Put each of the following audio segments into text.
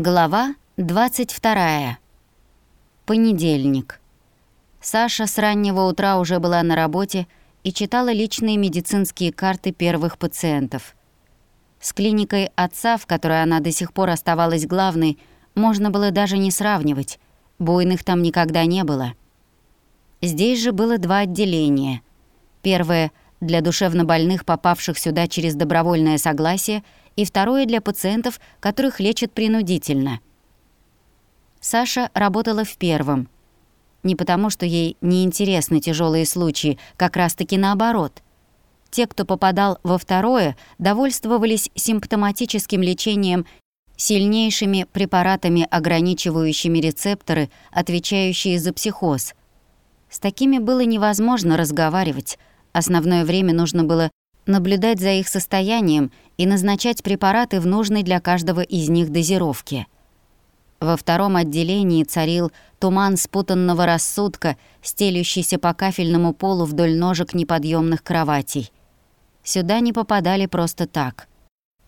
Глава 22. Понедельник. Саша с раннего утра уже была на работе и читала личные медицинские карты первых пациентов. С клиникой отца, в которой она до сих пор оставалась главной, можно было даже не сравнивать. Буйных там никогда не было. Здесь же было два отделения. Первое — для душевнобольных, попавших сюда через добровольное согласие, и второе для пациентов, которых лечат принудительно. Саша работала в первом. Не потому, что ей не интересны тяжелые случаи, как раз-таки наоборот. Те, кто попадал во второе, довольствовались симптоматическим лечением сильнейшими препаратами, ограничивающими рецепторы, отвечающие за психоз. С такими было невозможно разговаривать, Основное время нужно было наблюдать за их состоянием и назначать препараты в нужной для каждого из них дозировке. Во втором отделении царил туман спутанного рассудка, стелющийся по кафельному полу вдоль ножек неподъемных кроватей. Сюда не попадали просто так.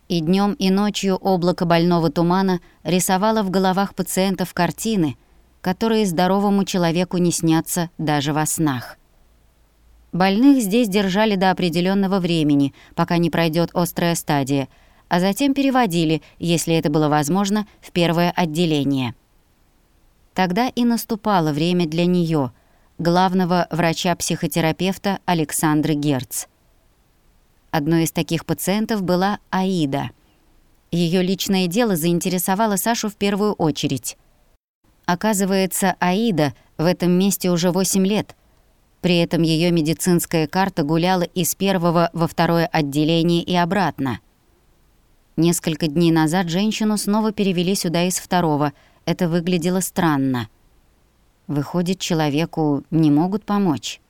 И днем, и ночью облако больного тумана рисовало в головах пациентов картины, которые здоровому человеку не снятся даже во снах. Больных здесь держали до определенного времени, пока не пройдет острая стадия, а затем переводили, если это было возможно, в первое отделение. Тогда и наступало время для нее, главного врача-психотерапевта Александры Герц. Одной из таких пациентов была Аида. Ее личное дело заинтересовало Сашу в первую очередь. Оказывается, Аида в этом месте уже 8 лет — при этом ее медицинская карта гуляла из первого во второе отделение и обратно. Несколько дней назад женщину снова перевели сюда из второго. Это выглядело странно. Выходит, человеку не могут помочь,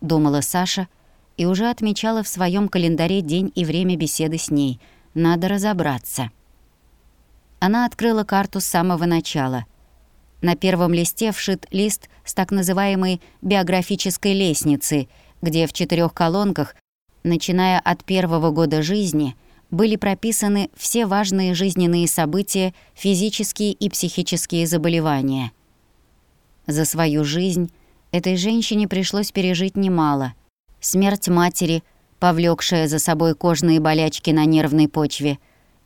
думала Саша и уже отмечала в своем календаре день и время беседы с ней. Надо разобраться. Она открыла карту с самого начала — на первом листе вшит лист с так называемой биографической лестницы, где в четырех колонках, начиная от первого года жизни, были прописаны все важные жизненные события, физические и психические заболевания. За свою жизнь этой женщине пришлось пережить немало. Смерть матери, повлекшая за собой кожные болячки на нервной почве,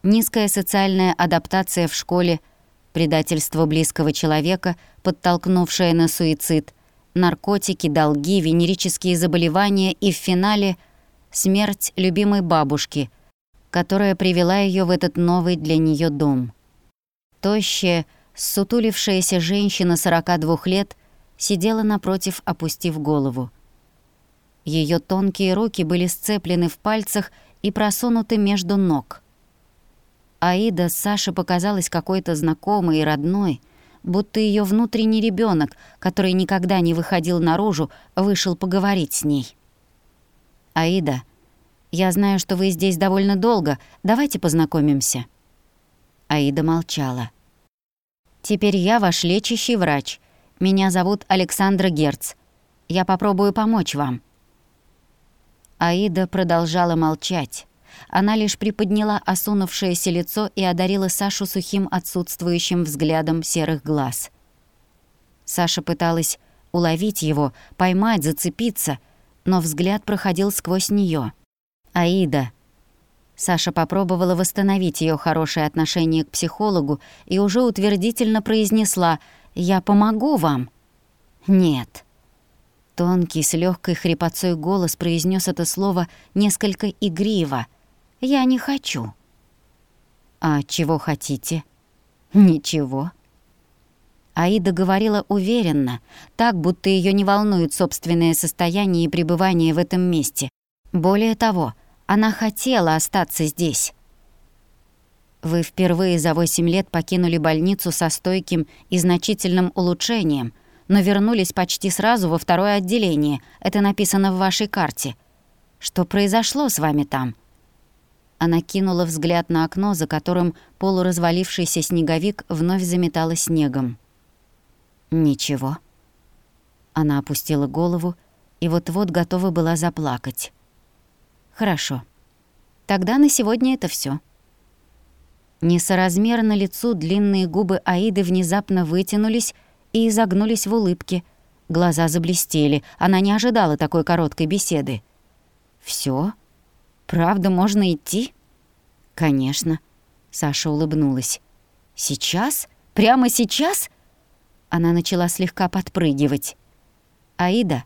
низкая социальная адаптация в школе – предательство близкого человека, подтолкнувшее на суицид, наркотики, долги, венерические заболевания и в финале смерть любимой бабушки, которая привела ее в этот новый для нее дом. Тощая, сутулившаяся женщина 42 лет сидела напротив, опустив голову. Ее тонкие руки были сцеплены в пальцах и просунуты между ног — Аида Саше показалась какой-то знакомой и родной, будто ее внутренний ребенок, который никогда не выходил наружу, вышел поговорить с ней. «Аида, я знаю, что вы здесь довольно долго. Давайте познакомимся». Аида молчала. «Теперь я ваш лечащий врач. Меня зовут Александра Герц. Я попробую помочь вам». Аида продолжала молчать. Она лишь приподняла осунувшееся лицо и одарила Сашу сухим отсутствующим взглядом серых глаз. Саша пыталась уловить его, поймать, зацепиться, но взгляд проходил сквозь нее. «Аида». Саша попробовала восстановить ее хорошее отношение к психологу и уже утвердительно произнесла «Я помогу вам». «Нет». Тонкий, с легкой хрипотцой голос произнес это слово несколько игриво — я не хочу». «А чего хотите?» «Ничего». Аида говорила уверенно, так, будто ее не волнует собственное состояние и пребывание в этом месте. Более того, она хотела остаться здесь. Вы впервые за 8 лет покинули больницу со стойким и значительным улучшением, но вернулись почти сразу во второе отделение. Это написано в вашей карте. Что произошло с вами там?» Она кинула взгляд на окно, за которым полуразвалившийся снеговик вновь заметала снегом. «Ничего». Она опустила голову и вот-вот готова была заплакать. «Хорошо. Тогда на сегодня это все. Несоразмерно лицу длинные губы Аиды внезапно вытянулись и изогнулись в улыбке. Глаза заблестели, она не ожидала такой короткой беседы. Все? Правда, можно идти?» «Конечно», — Саша улыбнулась. «Сейчас? Прямо сейчас?» Она начала слегка подпрыгивать. «Аида,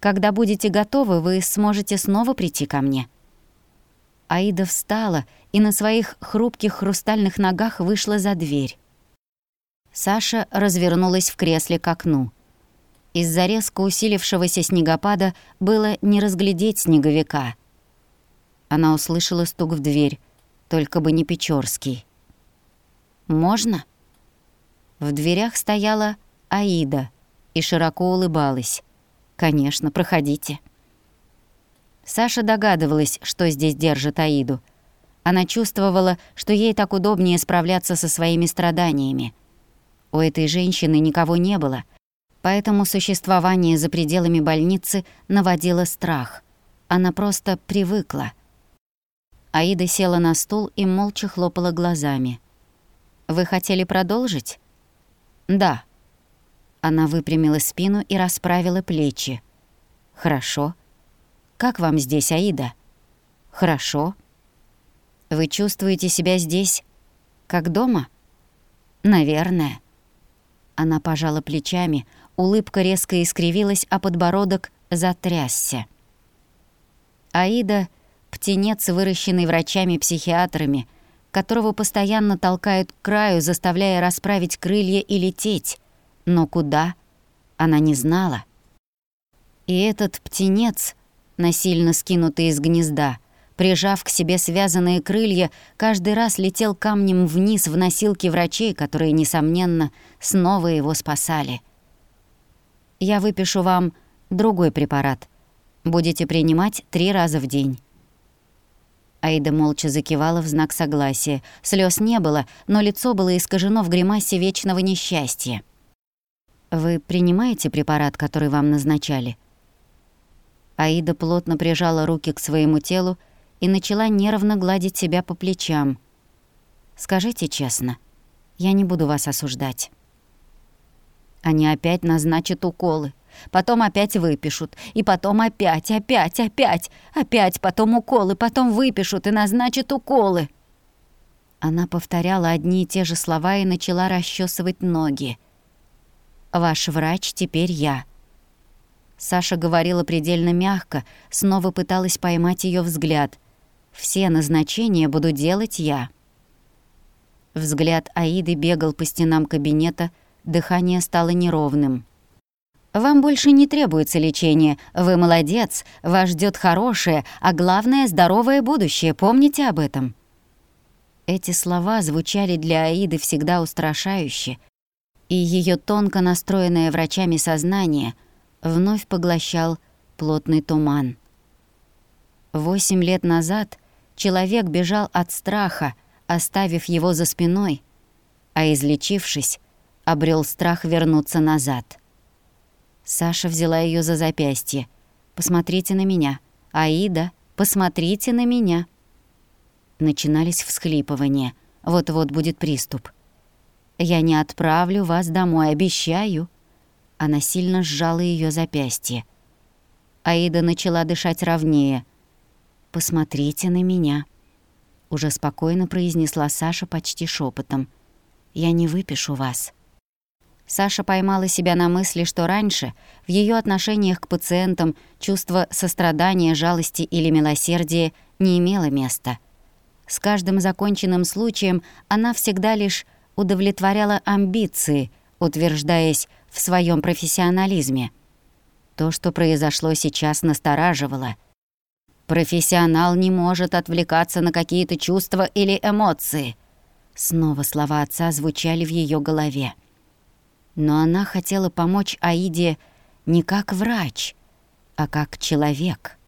когда будете готовы, вы сможете снова прийти ко мне». Аида встала и на своих хрупких хрустальных ногах вышла за дверь. Саша развернулась в кресле к окну. Из-за резко усилившегося снегопада было не разглядеть снеговика. Она услышала стук в дверь, только бы не Печорский. «Можно?» В дверях стояла Аида и широко улыбалась. «Конечно, проходите». Саша догадывалась, что здесь держит Аиду. Она чувствовала, что ей так удобнее справляться со своими страданиями. У этой женщины никого не было, поэтому существование за пределами больницы наводило страх. Она просто привыкла. Аида села на стул и молча хлопала глазами. «Вы хотели продолжить?» «Да». Она выпрямила спину и расправила плечи. «Хорошо. Как вам здесь, Аида?» «Хорошо. Вы чувствуете себя здесь как дома?» «Наверное». Она пожала плечами, улыбка резко искривилась, а подбородок затрясся. Аида — птенец, выращенный врачами-психиатрами, которого постоянно толкают к краю, заставляя расправить крылья и лететь. Но куда? Она не знала. И этот птенец — насильно скинутый из гнезда, прижав к себе связанные крылья, каждый раз летел камнем вниз в носилки врачей, которые, несомненно, снова его спасали. «Я выпишу вам другой препарат. Будете принимать три раза в день». Аида молча закивала в знак согласия. Слез не было, но лицо было искажено в гримасе вечного несчастья. «Вы принимаете препарат, который вам назначали?» Аида плотно прижала руки к своему телу и начала нервно гладить себя по плечам. «Скажите честно, я не буду вас осуждать». Они опять назначат уколы, потом опять выпишут, и потом опять, опять, опять, опять потом уколы, потом выпишут и назначат уколы. Она повторяла одни и те же слова и начала расчесывать ноги. «Ваш врач теперь я», Саша говорила предельно мягко, снова пыталась поймать ее взгляд. «Все назначения буду делать я». Взгляд Аиды бегал по стенам кабинета, дыхание стало неровным. «Вам больше не требуется лечение. Вы молодец, вас ждет хорошее, а главное — здоровое будущее. Помните об этом?» Эти слова звучали для Аиды всегда устрашающе, и ее тонко настроенное врачами сознание — вновь поглощал плотный туман. Восемь лет назад человек бежал от страха, оставив его за спиной, а излечившись, обрел страх вернуться назад. Саша взяла ее за запястье. «Посмотрите на меня. Аида, посмотрите на меня». Начинались всхлипывания. Вот-вот будет приступ. «Я не отправлю вас домой, обещаю», она сильно сжала ее запястье. Аида начала дышать ровнее. «Посмотрите на меня», — уже спокойно произнесла Саша почти шепотом. «Я не выпишу вас». Саша поймала себя на мысли, что раньше в ее отношениях к пациентам чувство сострадания, жалости или милосердия не имело места. С каждым законченным случаем она всегда лишь удовлетворяла амбиции, утверждаясь в своем профессионализме. То, что произошло сейчас, настораживало. Профессионал не может отвлекаться на какие-то чувства или эмоции. Снова слова отца звучали в ее голове. Но она хотела помочь Аиде не как врач, а как человек —